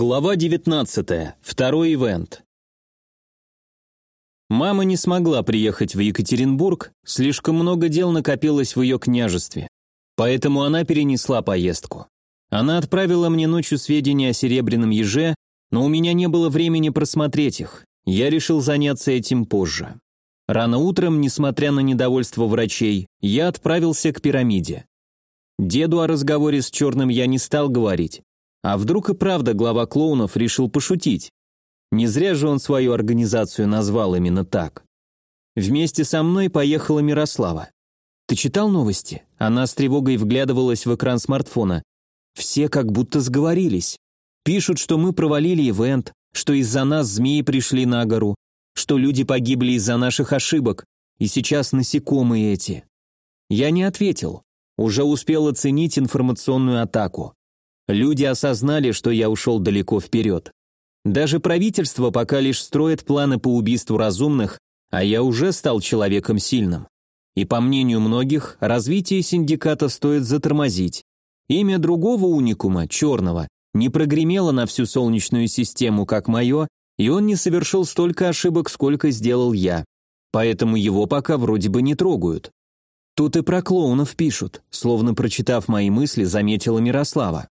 Глава 19. Второй ивент. Мама не смогла приехать в Екатеринбург, слишком много дел накопилось в ее княжестве. Поэтому она перенесла поездку. Она отправила мне ночью сведения о серебряном еже, но у меня не было времени просмотреть их. Я решил заняться этим позже. Рано утром, несмотря на недовольство врачей, я отправился к пирамиде. Деду о разговоре с Черным я не стал говорить, а вдруг и правда глава клоунов решил пошутить? Не зря же он свою организацию назвал именно так. Вместе со мной поехала Мирослава. «Ты читал новости?» Она с тревогой вглядывалась в экран смартфона. «Все как будто сговорились. Пишут, что мы провалили ивент, что из-за нас змеи пришли на гору, что люди погибли из-за наших ошибок, и сейчас насекомые эти». Я не ответил. Уже успел оценить информационную атаку. Люди осознали, что я ушел далеко вперед. Даже правительство пока лишь строит планы по убийству разумных, а я уже стал человеком сильным. И по мнению многих, развитие синдиката стоит затормозить. Имя другого уникума, черного, не прогремело на всю Солнечную систему, как мое, и он не совершил столько ошибок, сколько сделал я. Поэтому его пока вроде бы не трогают. Тут и про клоунов пишут, словно прочитав мои мысли, заметила Мирослава.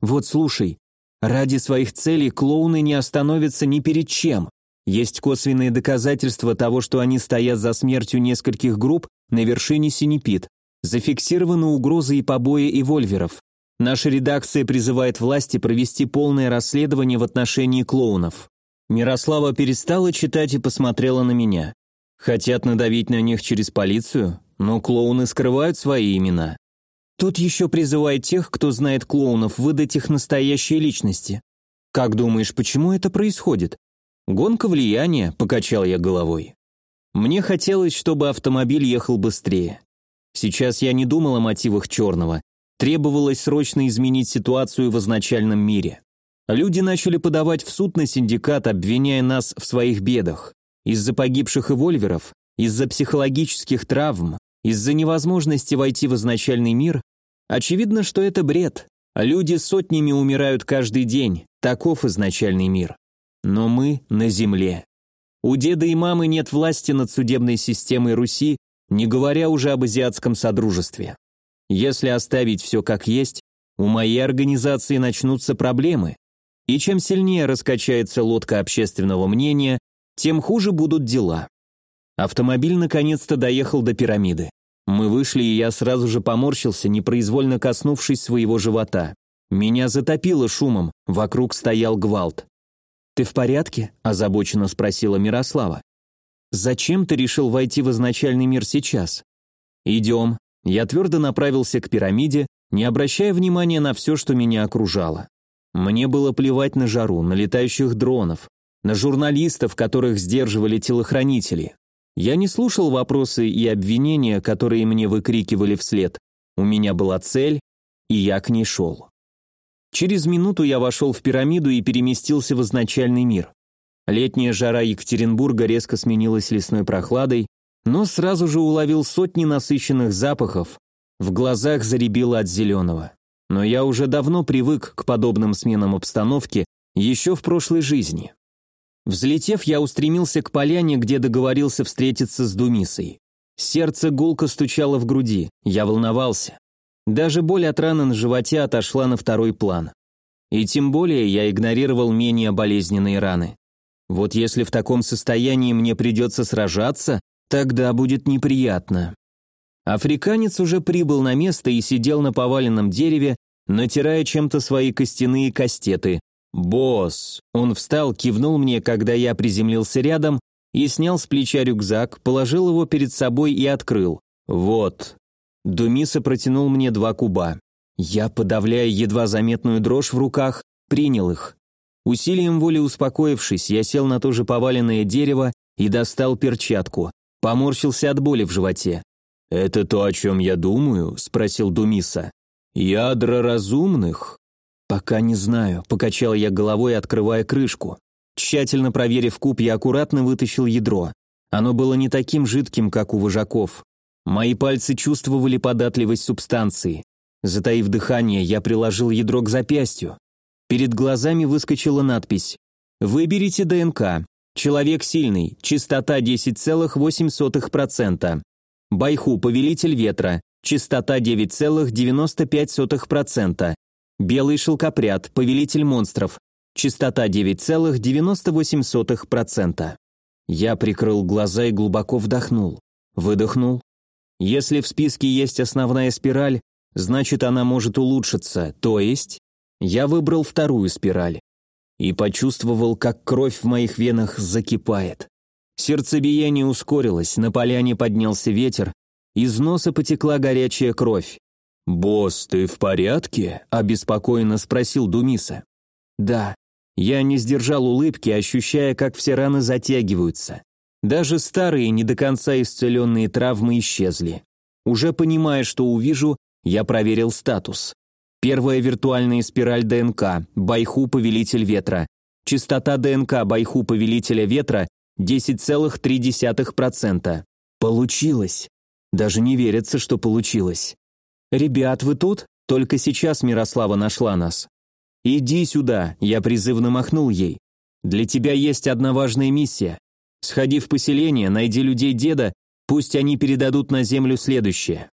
Вот слушай, ради своих целей клоуны не остановятся ни перед чем. Есть косвенные доказательства того, что они стоят за смертью нескольких групп на вершине Синепит. Зафиксированы угрозы и побои и вольверов. Наша редакция призывает власти провести полное расследование в отношении клоунов. Мирослава перестала читать и посмотрела на меня. Хотят надавить на них через полицию, но клоуны скрывают свои имена. Тут еще призывает тех, кто знает клоунов, выдать их настоящие личности. Как думаешь, почему это происходит? Гонка влияния, покачал я головой. Мне хотелось, чтобы автомобиль ехал быстрее. Сейчас я не думал о мотивах черного. Требовалось срочно изменить ситуацию в изначальном мире. Люди начали подавать в суд на синдикат, обвиняя нас в своих бедах. Из-за погибших эвольверов, из-за психологических травм, из-за невозможности войти в изначальный мир Очевидно, что это бред. Люди сотнями умирают каждый день, таков изначальный мир. Но мы на земле. У деда и мамы нет власти над судебной системой Руси, не говоря уже об азиатском содружестве. Если оставить все как есть, у моей организации начнутся проблемы. И чем сильнее раскачается лодка общественного мнения, тем хуже будут дела. Автомобиль наконец-то доехал до пирамиды. Мы вышли, и я сразу же поморщился, непроизвольно коснувшись своего живота. Меня затопило шумом, вокруг стоял гвалт. «Ты в порядке?» – озабоченно спросила Мирослава. «Зачем ты решил войти в изначальный мир сейчас?» «Идем». Я твердо направился к пирамиде, не обращая внимания на все, что меня окружало. Мне было плевать на жару, на летающих дронов, на журналистов, которых сдерживали телохранители. Я не слушал вопросы и обвинения, которые мне выкрикивали вслед. У меня была цель, и я к ней шел. Через минуту я вошел в пирамиду и переместился в изначальный мир. Летняя жара Екатеринбурга резко сменилась лесной прохладой, но сразу же уловил сотни насыщенных запахов, в глазах заребило от зеленого. Но я уже давно привык к подобным сменам обстановки еще в прошлой жизни. Взлетев, я устремился к поляне, где договорился встретиться с Думисой. Сердце гулко стучало в груди, я волновался. Даже боль от раны на животе отошла на второй план. И тем более я игнорировал менее болезненные раны. Вот если в таком состоянии мне придется сражаться, тогда будет неприятно. Африканец уже прибыл на место и сидел на поваленном дереве, натирая чем-то свои костяные кастеты. «Босс!» Он встал, кивнул мне, когда я приземлился рядом, и снял с плеча рюкзак, положил его перед собой и открыл. «Вот». Думиса протянул мне два куба. Я, подавляя едва заметную дрожь в руках, принял их. Усилием воли успокоившись, я сел на то же поваленное дерево и достал перчатку. Поморщился от боли в животе. «Это то, о чем я думаю?» – спросил Думиса. «Ядра разумных?» «Пока не знаю», — покачал я головой, открывая крышку. Тщательно проверив куб, я аккуратно вытащил ядро. Оно было не таким жидким, как у вожаков. Мои пальцы чувствовали податливость субстанции. Затаив дыхание, я приложил ядро к запястью. Перед глазами выскочила надпись «Выберите ДНК. Человек сильный. Частота 10,8%. Байху, повелитель ветра. Частота 9,95%. Белый шелкопряд, повелитель монстров. Частота 9,98%. Я прикрыл глаза и глубоко вдохнул. Выдохнул. Если в списке есть основная спираль, значит она может улучшиться, то есть... Я выбрал вторую спираль и почувствовал, как кровь в моих венах закипает. Сердцебиение ускорилось, на поляне поднялся ветер, из носа потекла горячая кровь. «Босс, ты в порядке?» – обеспокоенно спросил Думиса. «Да». Я не сдержал улыбки, ощущая, как все раны затягиваются. Даже старые, не до конца исцеленные травмы исчезли. Уже понимая, что увижу, я проверил статус. Первая виртуальная спираль ДНК, Байху Повелитель Ветра. Частота ДНК Байху Повелителя Ветра 10,3%. Получилось. Даже не верится, что получилось. «Ребят, вы тут?» Только сейчас Мирослава нашла нас. «Иди сюда», я призывно махнул ей. «Для тебя есть одна важная миссия. Сходи в поселение, найди людей деда, пусть они передадут на землю следующее».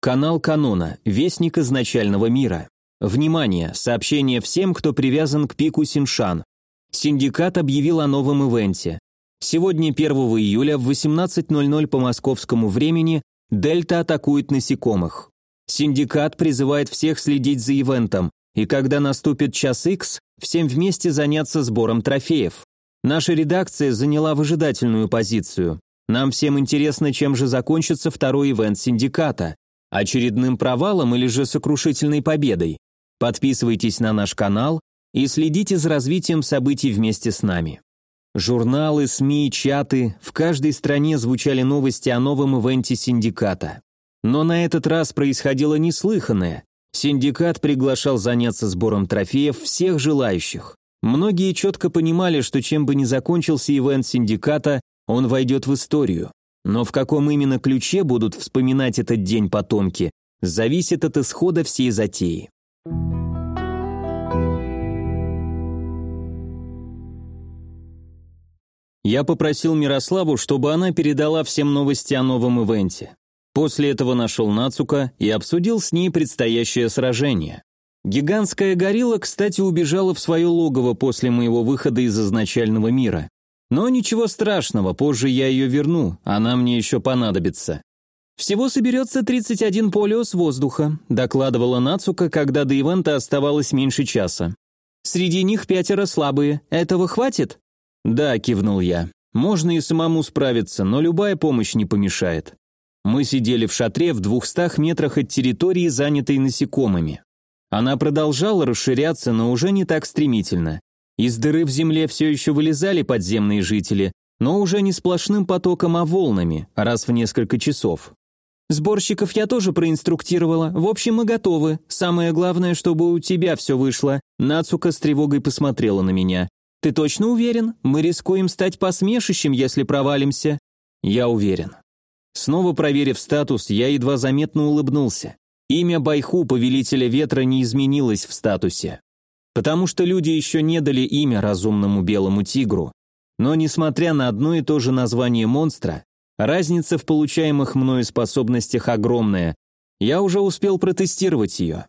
Канал Канона, Вестник изначального мира. Внимание, сообщение всем, кто привязан к пику Синшан. Синдикат объявил о новом ивенте. Сегодня, 1 июля, в 18.00 по московскому времени, Дельта атакует насекомых. Синдикат призывает всех следить за ивентом, и когда наступит час X, всем вместе заняться сбором трофеев. Наша редакция заняла выжидательную позицию. Нам всем интересно, чем же закончится второй ивент синдиката. Очередным провалом или же сокрушительной победой? Подписывайтесь на наш канал и следите за развитием событий вместе с нами. Журналы, СМИ, чаты, в каждой стране звучали новости о новом ивенте синдиката. Но на этот раз происходило неслыханное. Синдикат приглашал заняться сбором трофеев всех желающих. Многие четко понимали, что чем бы ни закончился ивент синдиката, он войдет в историю. Но в каком именно ключе будут вспоминать этот день потомки, зависит от исхода всей затеи. Я попросил Мирославу, чтобы она передала всем новости о новом ивенте. После этого нашел Нацука и обсудил с ней предстоящее сражение. Гигантская горилла, кстати, убежала в свое логово после моего выхода из изначального мира. Но ничего страшного, позже я ее верну, она мне еще понадобится. «Всего соберется 31 полиос воздуха», докладывала Нацука, когда до ивента оставалось меньше часа. «Среди них пятеро слабые. Этого хватит?» «Да», — кивнул я. «Можно и самому справиться, но любая помощь не помешает». Мы сидели в шатре в двухстах метрах от территории, занятой насекомыми. Она продолжала расширяться, но уже не так стремительно. Из дыры в земле все еще вылезали подземные жители, но уже не сплошным потоком, а волнами, раз в несколько часов. «Сборщиков я тоже проинструктировала. В общем, мы готовы. Самое главное, чтобы у тебя все вышло». Нацука с тревогой посмотрела на меня. «Ты точно уверен? Мы рискуем стать посмешищем, если провалимся». «Я уверен». Снова проверив статус, я едва заметно улыбнулся. Имя Байху, повелителя ветра, не изменилось в статусе. Потому что люди еще не дали имя разумному белому тигру. Но несмотря на одно и то же название монстра, разница в получаемых мною способностях огромная. Я уже успел протестировать ее.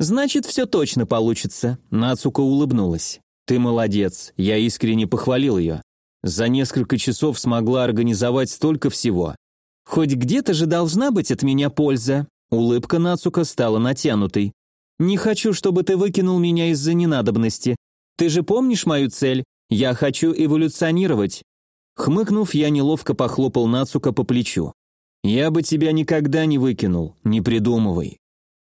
«Значит, все точно получится», — Нацука улыбнулась. «Ты молодец», — я искренне похвалил ее. За несколько часов смогла организовать столько всего. «Хоть где-то же должна быть от меня польза», — улыбка Нацука стала натянутой. Не хочу, чтобы ты выкинул меня из-за ненадобности. Ты же помнишь мою цель? Я хочу эволюционировать». Хмыкнув, я неловко похлопал Нацука по плечу. «Я бы тебя никогда не выкинул, не придумывай».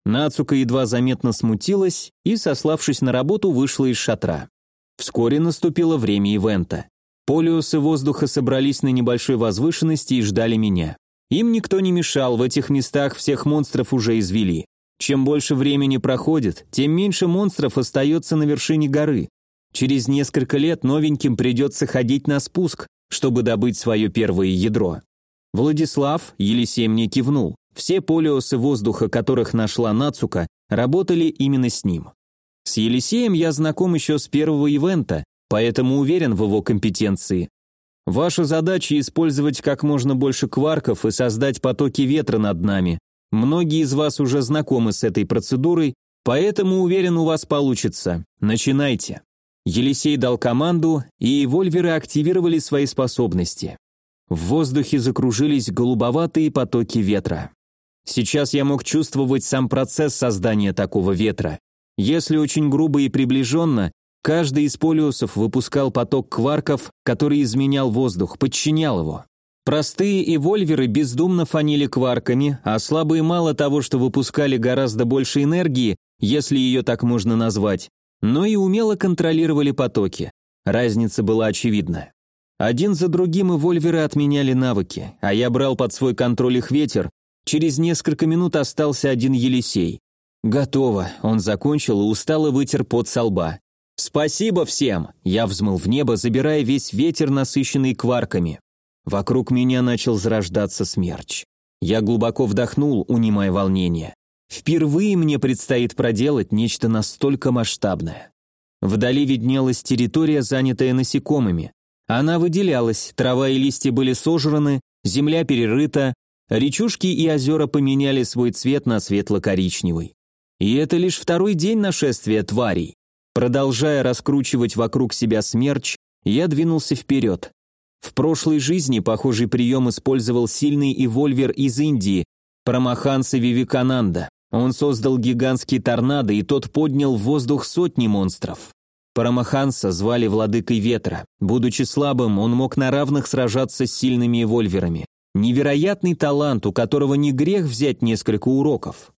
Нацука едва заметно смутилась и, сославшись на работу, вышла из шатра. Вскоре наступило время ивента. Полиусы воздуха собрались на небольшой возвышенности и ждали меня. Им никто не мешал, в этих местах всех монстров уже извели. Чем больше времени проходит, тем меньше монстров остается на вершине горы. Через несколько лет новеньким придется ходить на спуск, чтобы добыть свое первое ядро. Владислав, Елисей мне кивнул. Все полиосы воздуха, которых нашла Нацука, работали именно с ним. С Елисеем я знаком еще с первого ивента, поэтому уверен в его компетенции. Ваша задача использовать как можно больше кварков и создать потоки ветра над нами. Многие из вас уже знакомы с этой процедурой, поэтому уверен, у вас получится. Начинайте. Елисей дал команду, и вольверы активировали свои способности. В воздухе закружились голубоватые потоки ветра. Сейчас я мог чувствовать сам процесс создания такого ветра. Если очень грубо и приближенно, каждый из полюсов выпускал поток кварков, который изменял воздух, подчинял его. Простые эвольверы бездумно фанили кварками, а слабые мало того, что выпускали гораздо больше энергии, если ее так можно назвать, но и умело контролировали потоки. Разница была очевидна. Один за другим эвольверы отменяли навыки, а я брал под свой контроль их ветер. Через несколько минут остался один Елисей. «Готово», — он закончил и устало вытер пот со лба. «Спасибо всем!» — я взмыл в небо, забирая весь ветер, насыщенный кварками. Вокруг меня начал зарождаться смерч. Я глубоко вдохнул, унимая волнение. Впервые мне предстоит проделать нечто настолько масштабное. Вдали виднелась территория, занятая насекомыми. Она выделялась, трава и листья были сожраны, земля перерыта, речушки и озера поменяли свой цвет на светло-коричневый. И это лишь второй день нашествия тварей. Продолжая раскручивать вокруг себя смерч, я двинулся вперед. В прошлой жизни похожий прием использовал сильный эвольвер из Индии, Прамаханса Вивикананда. Он создал гигантский торнадо, и тот поднял в воздух сотни монстров. Парамаханса звали Владыкой Ветра. Будучи слабым, он мог на равных сражаться с сильными эвольверами. Невероятный талант, у которого не грех взять несколько уроков.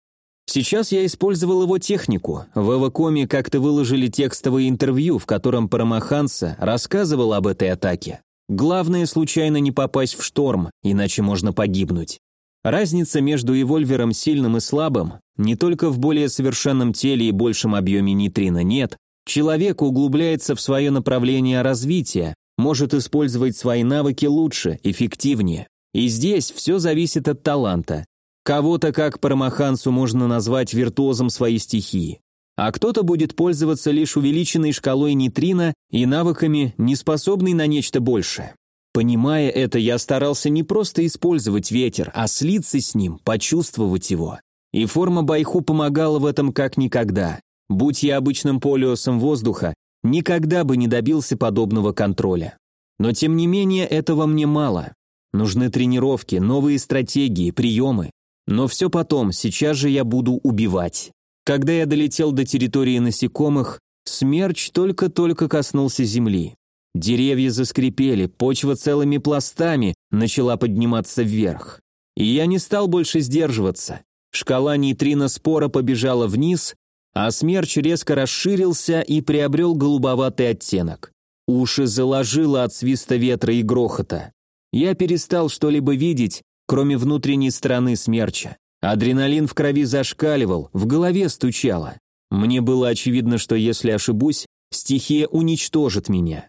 Сейчас я использовал его технику. В Эвакоме как-то выложили текстовое интервью, в котором Парамаханса рассказывал об этой атаке. Главное случайно не попасть в шторм, иначе можно погибнуть. Разница между эвольвером сильным и слабым не только в более совершенном теле и большем объеме нейтрина, нет. Человек углубляется в свое направление развития, может использовать свои навыки лучше, эффективнее. И здесь все зависит от таланта. Кого-то, как Парамахансу, можно назвать виртуозом своей стихии, а кто-то будет пользоваться лишь увеличенной шкалой нейтрина и навыками, не способной на нечто большее. Понимая это, я старался не просто использовать ветер, а слиться с ним, почувствовать его. И форма байху помогала в этом как никогда. Будь я обычным полиосом воздуха, никогда бы не добился подобного контроля. Но тем не менее этого мне мало. Нужны тренировки, новые стратегии, приемы. Но все потом, сейчас же я буду убивать. Когда я долетел до территории насекомых, смерч только-только коснулся земли. Деревья заскрипели, почва целыми пластами начала подниматься вверх. И я не стал больше сдерживаться. Шкала нейтрино спора побежала вниз, а смерч резко расширился и приобрел голубоватый оттенок. Уши заложило от свиста ветра и грохота. Я перестал что-либо видеть, кроме внутренней стороны смерча. Адреналин в крови зашкаливал, в голове стучало. Мне было очевидно, что если ошибусь, стихия уничтожит меня.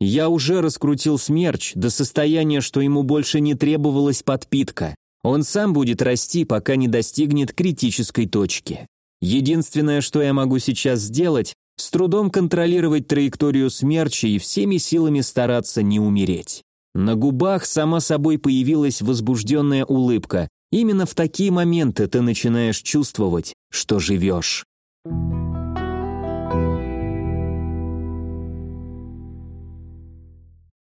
Я уже раскрутил смерч до состояния, что ему больше не требовалась подпитка. Он сам будет расти, пока не достигнет критической точки. Единственное, что я могу сейчас сделать, с трудом контролировать траекторию смерча и всеми силами стараться не умереть. На губах сама собой появилась возбужденная улыбка. Именно в такие моменты ты начинаешь чувствовать, что живешь.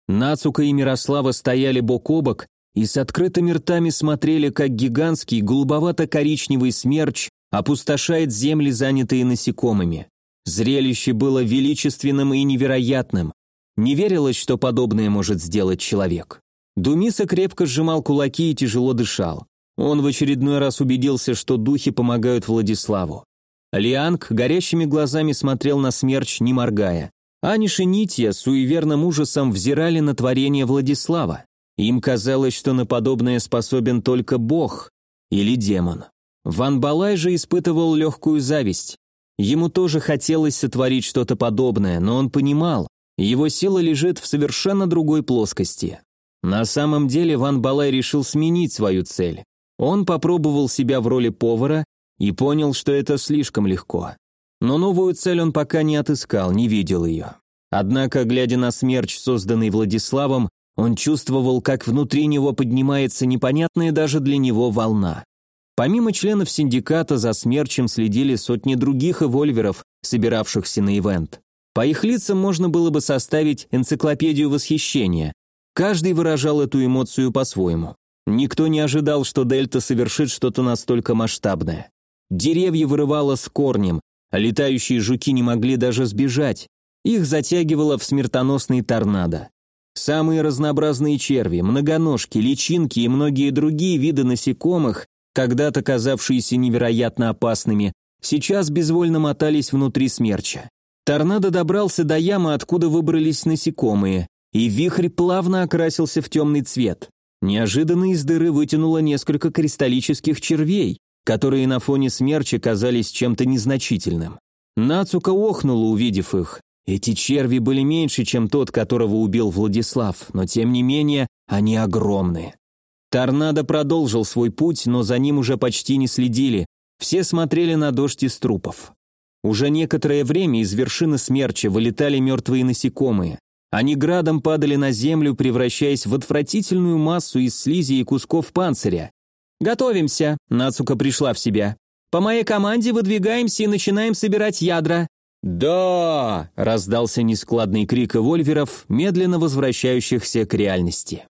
Нацука и Мирослава стояли бок о бок и с открытыми ртами смотрели, как гигантский голубовато-коричневый смерч опустошает земли, занятые насекомыми. Зрелище было величественным и невероятным. Не верилось, что подобное может сделать человек. Думиса крепко сжимал кулаки и тяжело дышал. Он в очередной раз убедился, что духи помогают Владиславу. Лианг горящими глазами смотрел на смерч, не моргая. Аниш и Нитья с суеверным ужасом взирали на творение Владислава. Им казалось, что на подобное способен только бог или демон. Ван Балай же испытывал легкую зависть. Ему тоже хотелось сотворить что-то подобное, но он понимал, его сила лежит в совершенно другой плоскости. На самом деле Ван Балай решил сменить свою цель. Он попробовал себя в роли повара и понял, что это слишком легко. Но новую цель он пока не отыскал, не видел ее. Однако, глядя на смерч, созданный Владиславом, он чувствовал, как внутри него поднимается непонятная даже для него волна. Помимо членов синдиката за смерчем следили сотни других эвольверов, собиравшихся на ивент. По их лицам можно было бы составить энциклопедию восхищения. Каждый выражал эту эмоцию по-своему. Никто не ожидал, что Дельта совершит что-то настолько масштабное. Деревья вырывало с корнем, а летающие жуки не могли даже сбежать. Их затягивало в смертоносный торнадо. Самые разнообразные черви, многоножки, личинки и многие другие виды насекомых, когда-то казавшиеся невероятно опасными, сейчас безвольно мотались внутри смерча. Торнадо добрался до ямы, откуда выбрались насекомые, и вихрь плавно окрасился в темный цвет. Неожиданно из дыры вытянуло несколько кристаллических червей, которые на фоне смерча казались чем-то незначительным. Нацука охнула, увидев их. Эти черви были меньше, чем тот, которого убил Владислав, но тем не менее они огромные. Торнадо продолжил свой путь, но за ним уже почти не следили, все смотрели на дождь из трупов. Уже некоторое время из вершины смерча вылетали мертвые насекомые. Они градом падали на землю, превращаясь в отвратительную массу из слизи и кусков панциря. «Готовимся!» – Нацука пришла в себя. «По моей команде выдвигаемся и начинаем собирать ядра». «Да!» – раздался нескладный крик эвольверов, медленно возвращающихся к реальности.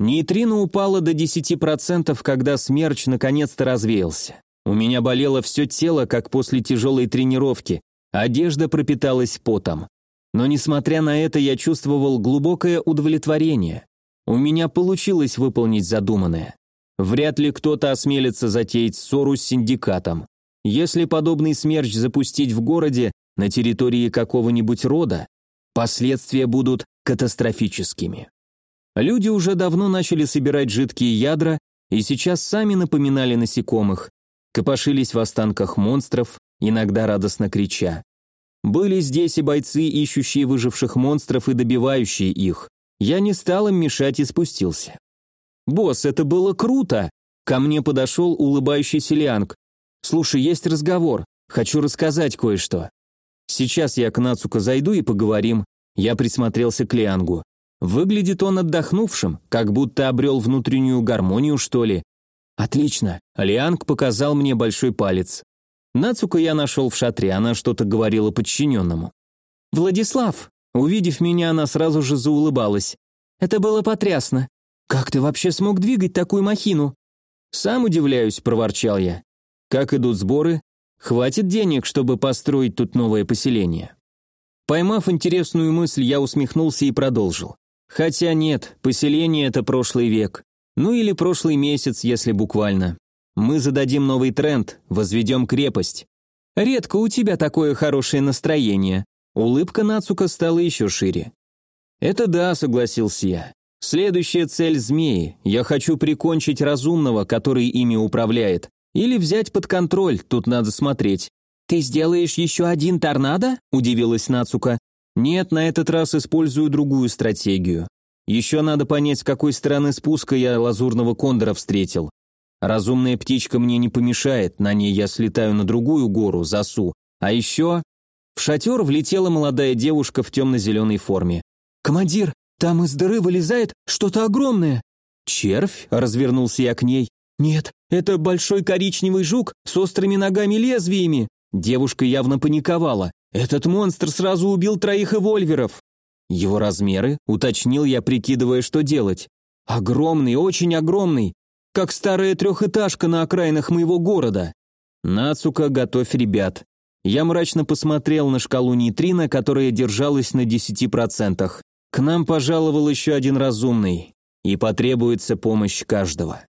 Нейтрино упало до 10%, когда смерч наконец-то развеялся. У меня болело все тело, как после тяжелой тренировки, одежда пропиталась потом. Но несмотря на это, я чувствовал глубокое удовлетворение. У меня получилось выполнить задуманное. Вряд ли кто-то осмелится затеять ссору с синдикатом. Если подобный смерч запустить в городе, на территории какого-нибудь рода, последствия будут катастрофическими. Люди уже давно начали собирать жидкие ядра и сейчас сами напоминали насекомых, копошились в останках монстров, иногда радостно крича. Были здесь и бойцы, ищущие выживших монстров и добивающие их. Я не стал им мешать и спустился. «Босс, это было круто!» Ко мне подошел улыбающийся Лианг. «Слушай, есть разговор. Хочу рассказать кое-что». «Сейчас я к Нацука зайду и поговорим». Я присмотрелся к Лиангу. Выглядит он отдохнувшим, как будто обрел внутреннюю гармонию, что ли. Отлично. Лианг показал мне большой палец. Нацука я нашел в шатре, она что-то говорила подчиненному. «Владислав!» Увидев меня, она сразу же заулыбалась. «Это было потрясно. Как ты вообще смог двигать такую махину?» «Сам удивляюсь», — проворчал я. «Как идут сборы? Хватит денег, чтобы построить тут новое поселение». Поймав интересную мысль, я усмехнулся и продолжил. Хотя нет, поселение – это прошлый век. Ну или прошлый месяц, если буквально. Мы зададим новый тренд, возведем крепость. Редко у тебя такое хорошее настроение. Улыбка Нацука стала еще шире. Это да, согласился я. Следующая цель змеи. Я хочу прикончить разумного, который ими управляет. Или взять под контроль, тут надо смотреть. «Ты сделаешь еще один торнадо?» – удивилась Нацука. Нет, на этот раз использую другую стратегию. Еще надо понять, с какой стороны спуска я лазурного кондора встретил. Разумная птичка мне не помешает, на ней я слетаю на другую гору, засу. А еще... В шатер влетела молодая девушка в темно-зеленой форме. «Командир, там из дыры вылезает что-то огромное!» «Червь?» – развернулся я к ней. «Нет, это большой коричневый жук с острыми ногами-лезвиями!» Девушка явно паниковала. Этот монстр сразу убил троих эвольверов. Его размеры, уточнил я, прикидывая, что делать. Огромный, очень огромный, как старая трехэтажка на окраинах моего города. Нацука, готовь ребят. Я мрачно посмотрел на шкалу нейтрино, которая держалась на 10%. К нам пожаловал еще один разумный, и потребуется помощь каждого.